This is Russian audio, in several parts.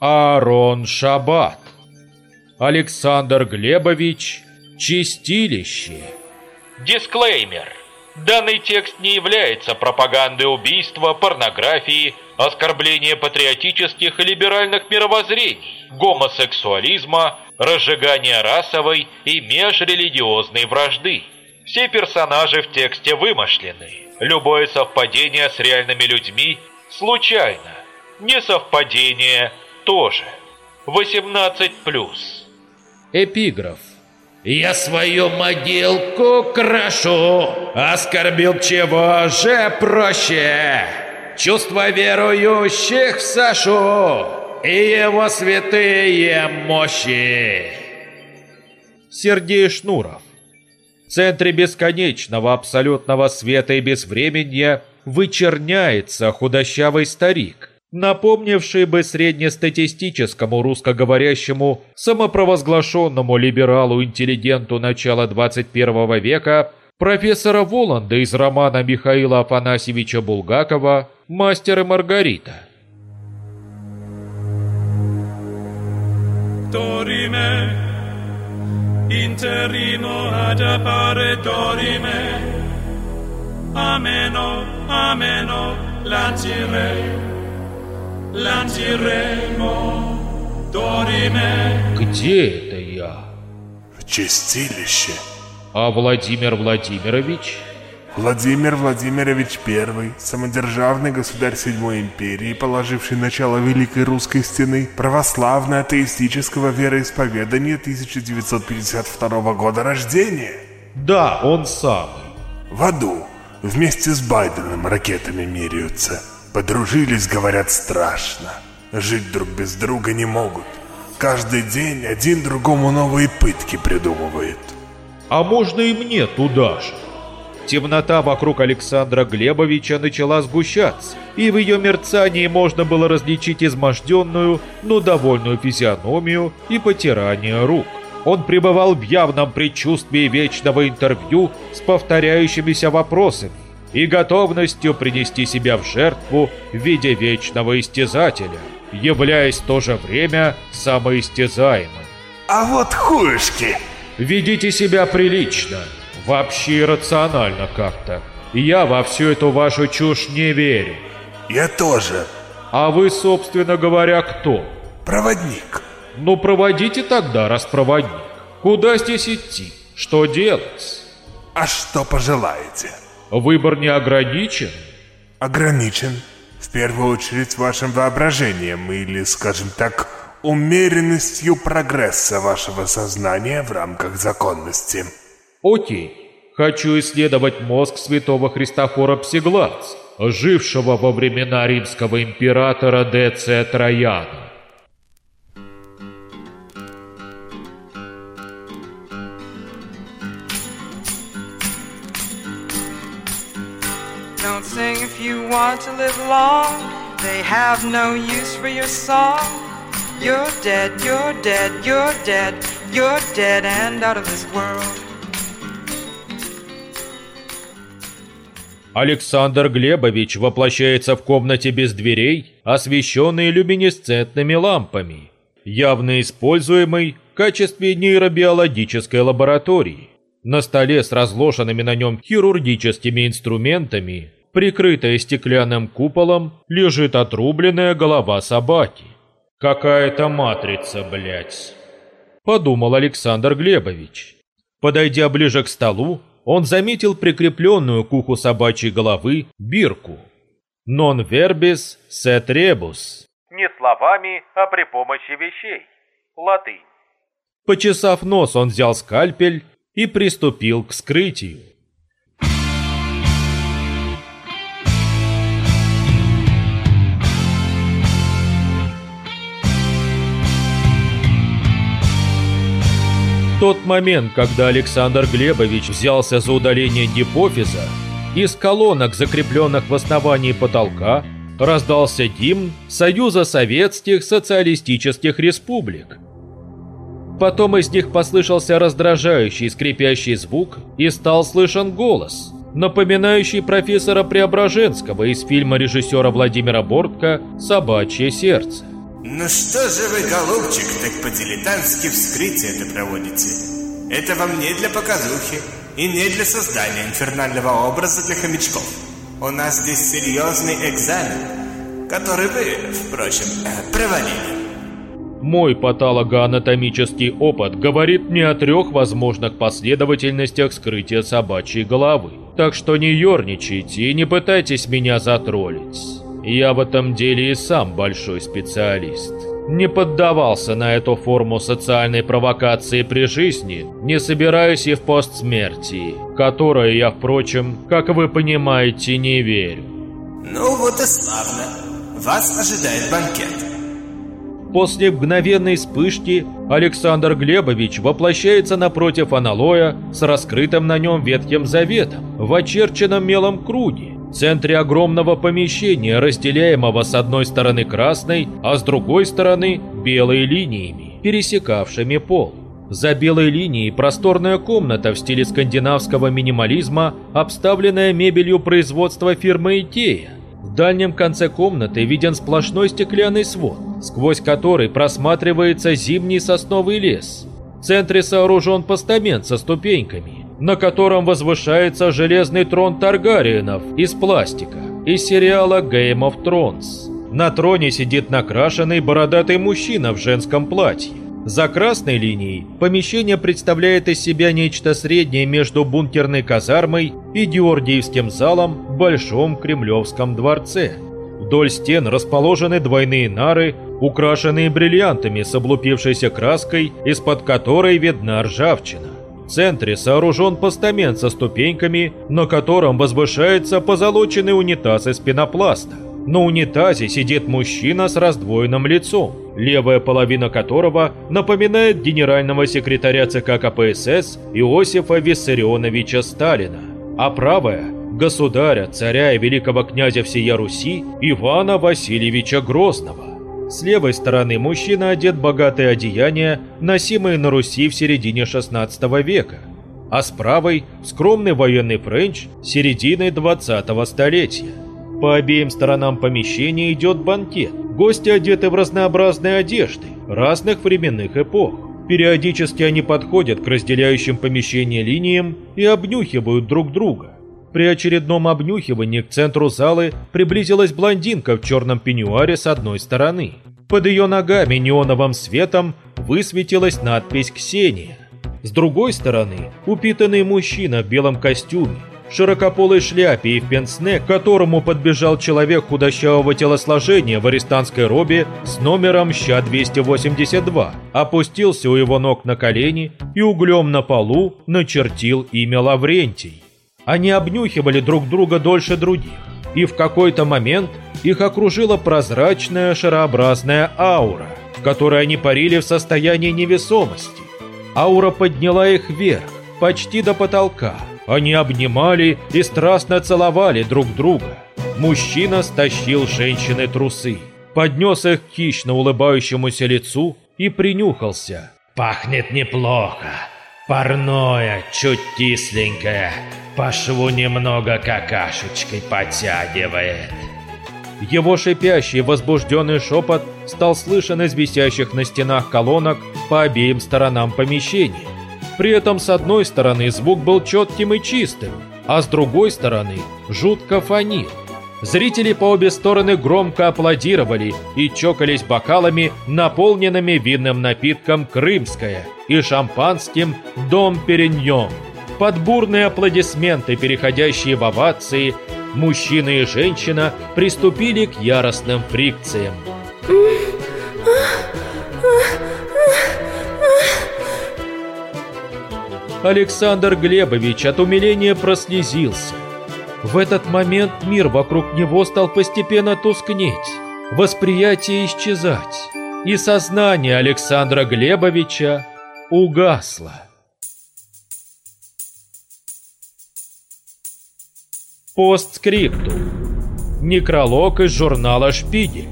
Аарон Шабат. Александр Глебович Чистилище. Дисклеймер. Данный текст не является пропагандой убийства, порнографии, оскорбления патриотических и либеральных мировоззрений, гомосексуализма, разжигания расовой и межрелигиозной вражды. Все персонажи в тексте вымышлены. Любое совпадение с реальными людьми случайно. Несовпадение тоже. 18+. Эпиграф. Я свою могилку крашу, оскорбил чего же проще. Чувства верующих сашу и его святые мощи. Сергей Шнуров. В центре бесконечного абсолютного света и безвременья вычерняется худощавый старик, напомнивший бы среднестатистическому русскоговорящему самопровозглашенному либералу-интеллигенту начала 21 века профессора Воланда из романа Михаила Афанасьевича Булгакова «Мастер и Маргарита». Interrimo ad appare dorime, ameno, ameno, lancire. Где это я? В чистилище. А Владимир Владимирович? Владимир Владимирович I, самодержавный государь Седьмой империи, положивший начало Великой Русской Стены, православно-атеистического вероисповедания 1952 года рождения. Да, он самый. В аду, вместе с Байденом ракетами меряются. Подружились, говорят, страшно. Жить друг без друга не могут. Каждый день один другому новые пытки придумывает. А можно и мне туда же? Темнота вокруг Александра Глебовича начала сгущаться, и в ее мерцании можно было различить изможденную, но довольную физиономию и потирание рук. Он пребывал в явном предчувствии вечного интервью с повторяющимися вопросами, и готовностью принести себя в жертву в виде вечного истязателя, являясь в то же время самоистязаемым. А вот хуешки! Ведите себя прилично, вообще рационально как-то. Я во всю эту вашу чушь не верю. Я тоже. А вы, собственно говоря, кто? Проводник. Ну, проводите тогда, раз проводник. Куда здесь идти? Что делать? А что пожелаете? Выбор не ограничен? Ограничен. В первую очередь вашим воображением или, скажем так, умеренностью прогресса вашего сознания в рамках законности. Окей. Хочу исследовать мозг святого Христофора Псиглац, жившего во времена римского императора Деция Трояна. Don't sing if you want to live long. They have no use for your song. You're dead, you're dead, you're dead, you're dead and out of this world. Александр Глебович воплощается в комнате без дверей, освещенной люминесцентными лампами, явно используемой в качестве нейробиологической лаборатории. На столе с разложенными на нем хирургическими инструментами, прикрытая стеклянным куполом, лежит отрубленная голова собаки. «Какая-то матрица, блядь!» Подумал Александр Глебович. Подойдя ближе к столу, он заметил прикрепленную к уху собачьей головы бирку. «Non verbis sed rebus». Не словами, а при помощи вещей. Латынь. Почесав нос, он взял скальпель и приступил к скрытию. Тот момент, когда Александр Глебович взялся за удаление гипофиза, из колонок, закрепленных в основании потолка, раздался гимн Союза Советских Социалистических Республик. Потом из них послышался раздражающий скрипящий звук и стал слышен голос, напоминающий профессора Преображенского из фильма режиссера Владимира Бортко «Собачье сердце». Ну что же вы, голубчик, так по-дилетантски вскрытие это проводите? Это вам не для показухи и не для создания инфернального образа для хомячков. У нас здесь серьезный экзамен, который вы, впрочем, провалили. Мой патологоанатомический опыт говорит мне о трех возможных последовательностях скрытия собачьей головы. Так что не ерничайте и не пытайтесь меня затроллить. Я в этом деле и сам большой специалист. Не поддавался на эту форму социальной провокации при жизни, не собираюсь и в постсмертии, которой я, впрочем, как вы понимаете, не верю. Ну вот и славно. Вас ожидает банкет. После мгновенной вспышки Александр Глебович воплощается напротив аналоя с раскрытым на нем ветхим заветом в очерченном мелом круге, в центре огромного помещения, разделяемого с одной стороны красной, а с другой стороны белой линиями, пересекавшими пол. За белой линией просторная комната в стиле скандинавского минимализма, обставленная мебелью производства фирмы Икея. В дальнем конце комнаты виден сплошной стеклянный свод, сквозь который просматривается зимний сосновый лес. В центре сооружен постамент со ступеньками, на котором возвышается железный трон Таргариенов из пластика из сериала Game of Thrones. На троне сидит накрашенный бородатый мужчина в женском платье. За красной линией помещение представляет из себя нечто среднее между бункерной казармой и Георгиевским залом в Большом Кремлевском дворце. Вдоль стен расположены двойные нары, украшенные бриллиантами с облупившейся краской, из-под которой видна ржавчина. В центре сооружен постамент со ступеньками, на котором возвышается позолоченный унитаз из пенопласта. На унитазе сидит мужчина с раздвоенным лицом, левая половина которого напоминает генерального секретаря ЦК КПСС Иосифа Виссарионовича Сталина, а правая – государя, царя и великого князя всея Руси Ивана Васильевича Грозного. С левой стороны мужчина одет в богатые одеяния, носимые на Руси в середине 16 века, а с правой – скромный военный френч середины 20 столетия. По обеим сторонам помещения идет банкет. Гости одеты в разнообразные одежды разных временных эпох. Периодически они подходят к разделяющим помещение линиям и обнюхивают друг друга. При очередном обнюхивании к центру залы приблизилась блондинка в черном пеньюаре с одной стороны. Под ее ногами неоновым светом высветилась надпись «Ксения». С другой стороны, упитанный мужчина в белом костюме широкополой шляпе и в пенсне, к которому подбежал человек худощавого телосложения в арестантской робе с номером ЩА-282, опустился у его ног на колени и углем на полу начертил имя Лаврентий. Они обнюхивали друг друга дольше других, и в какой-то момент их окружила прозрачная шарообразная аура, в которой они парили в состоянии невесомости. Аура подняла их вверх, почти до потолка, они обнимали и страстно целовали друг друга. Мужчина стащил женщины трусы, поднес их к хищно улыбающемуся лицу и принюхался. «Пахнет неплохо. Парное, чуть кисленькое. По шву немного какашечкой подтягивает». Его шипящий возбужденный шепот стал слышен из висящих на стенах колонок по обеим сторонам помещения. При этом с одной стороны звук был четким и чистым, а с другой стороны жутко фонил. Зрители по обе стороны громко аплодировали и чокались бокалами, наполненными винным напитком «Крымское» и шампанским «Дом Периньон». Под бурные аплодисменты, переходящие в овации, мужчина и женщина приступили к яростным фрикциям. Александр Глебович от умиления прослезился. В этот момент мир вокруг него стал постепенно тускнеть, восприятие исчезать, и сознание Александра Глебовича угасло. Постскриптум. Некролог из журнала «Шпигель».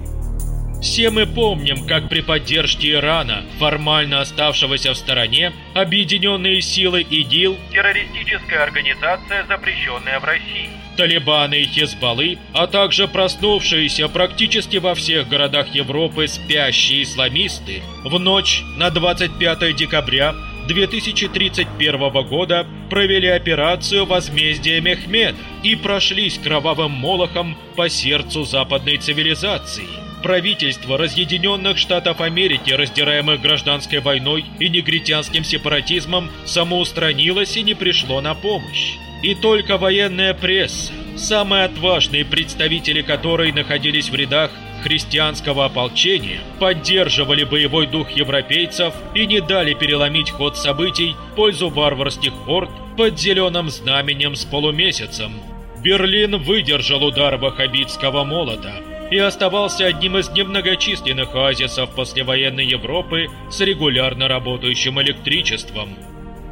Все мы помним, как при поддержке Ирана, формально оставшегося в стороне, объединенные силы ИГИЛ, террористическая организация, запрещенная в России, Талибаны и Хизбаллы, а также проснувшиеся практически во всех городах Европы спящие исламисты в ночь на 25 декабря 2031 года провели операцию «Возмездие Мехмед» и прошлись кровавым молохом по сердцу западной цивилизации. Правительство Разъединенных Штатов Америки, раздираемых гражданской войной и негритянским сепаратизмом, самоустранилось и не пришло на помощь. И только военная пресса, самые отважные представители которой находились в рядах христианского ополчения, поддерживали боевой дух европейцев и не дали переломить ход событий в пользу варварских орд под зеленым знаменем с полумесяцем. Берлин выдержал удар ваххабитского молота и оставался одним из немногочисленных оазисов послевоенной Европы с регулярно работающим электричеством.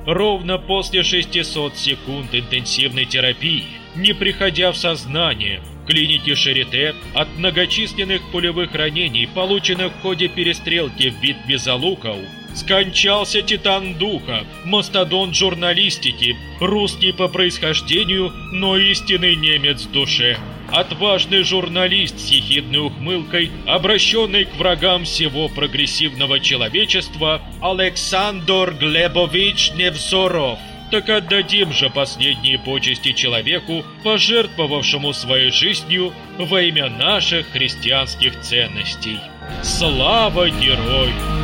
Ровно после 600 секунд интенсивной терапии, не приходя в сознание, в клинике Шарите от многочисленных пулевых ранений, полученных в ходе перестрелки в битве за Лукау, скончался титан духа, мастодон журналистики, русский по происхождению, но истинный немец в душе. Отважный журналист с ехидной ухмылкой, обращенный к врагам всего прогрессивного человечества, Александр Глебович Невзоров. Так отдадим же последние почести человеку, пожертвовавшему своей жизнью во имя наших христианских ценностей. Слава герою!